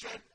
said